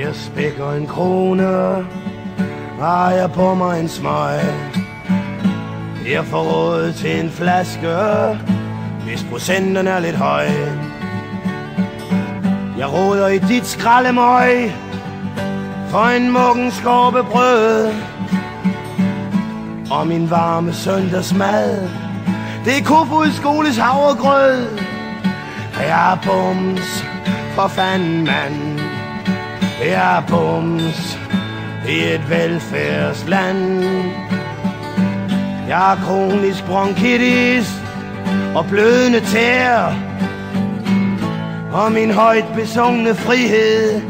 Jeg spækker en krone Har jeg på mig en smøg. Jeg får råd til en flaske Hvis procenten er lidt høj. Jeg råder i dit skraldemøg For en muggen skorpe brød Og min varme søndagsmad Det er Kofod skoles havregrød. Jeg er bums for fanden mand. Jeg er bums i et velfærdsland. Jeg har kronisk bronkitis og blødende tær Og min højt besungne frihed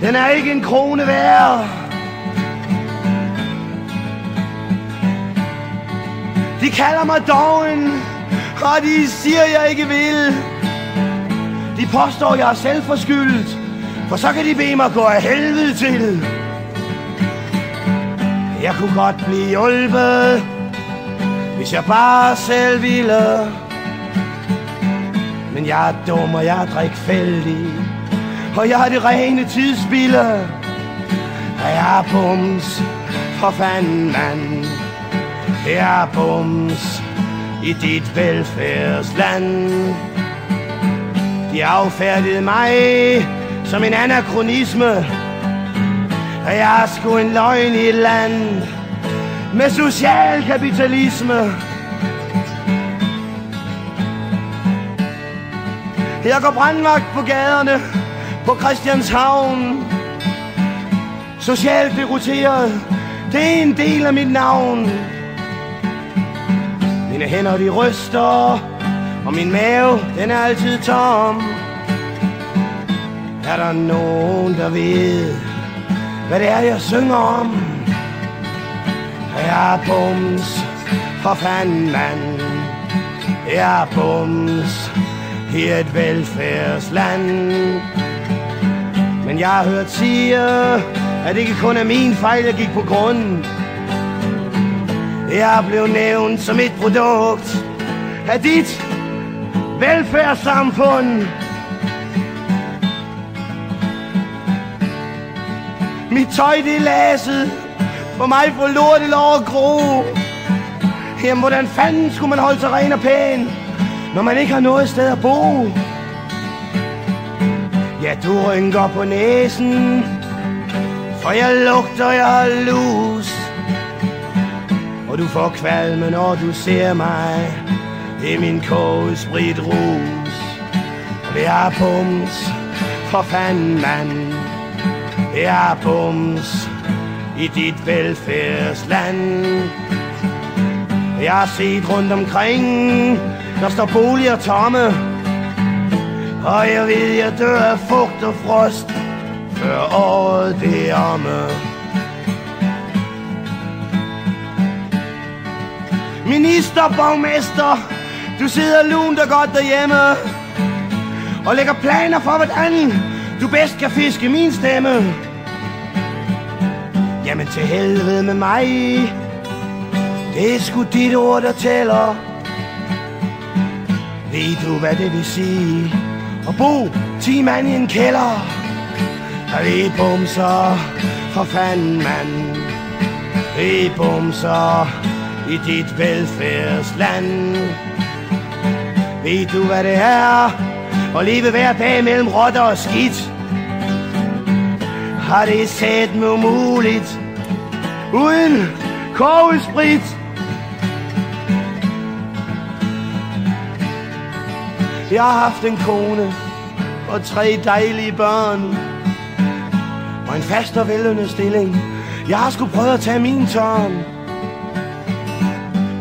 Den er ikke en krone værd. De kalder mig doven Og de siger jeg ikke vil. De påstår jeg er selvforskyldt for så kan de bede mig gå af helvede til Jeg kunne godt blive hjulpet Hvis jeg bare selv ville. Men jeg er dum og jeg er drikfældig Og jeg har det rene tidsspilde Og jeg er bums For fanden mand. Jeg er bums I dit velfærdsland. De affærdede mig som en anachronisme. Og jeg er sgu en løgn i et land Med social kapitalisme Jeg går brandvagt på gaderne På Christianshavn. Socialt deroteret Det er en del af mit navn. Mine hænder de ryster Og min mave den er altid tom. Er der nogen der ved Hvad det er jeg synger om? Jeg er bums For fanden mand. Jeg er bums i et velfærdsland. Men jeg har hørt sige At det ikke kun er min fejl, jeg gik på grunden Jeg blev nævnt som et produkt Af dit velfærdssamfund. Mit tøj det er laset For mig får lortet lov at gro Jamen hvordan fanden skulle man holde sig ren og pæn når man ikke har noget sted at bo. Ja, du rynker på næsen, for jeg lugter, jeg har lus. Og du får kvalme, når du ser mig i min kogesprit rus. Og det er pums, for fanden mand. Det er bums i dit velfærdsland. Jeg har set rundt omkring der står boliger tomme. Og jeg ved, jeg dør af fugt og frost Før året det er omme. Minister, borgmester Du sidder lunt og godt derhjemme Og lægger planer for, hvordan du bedst kan fiske min stemme. Jamen til helvede med mig. Det er sgu dit ord, der tæller. Ved du, hvad det vil sige At bo ti mand i en kælder? Og vi bumser for fanden, mand. Vi bumser i dit velfærdsland. Ved du, hvad det er At leve hver dag mellem rotter og skidt? Har det set mig umuligt Uden kogesprit Jeg har haft en kone og tre dejlige børn. Og en fast og vellønnet stilling. Jeg har sgu prøvet at tage min tørn.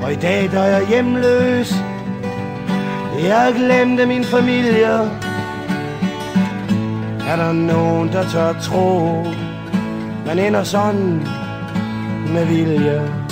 Og i dag der er jeg hjemløs. Jeg glemte min familie. Er der nogen der tør tro? Man ender sådan med vilje.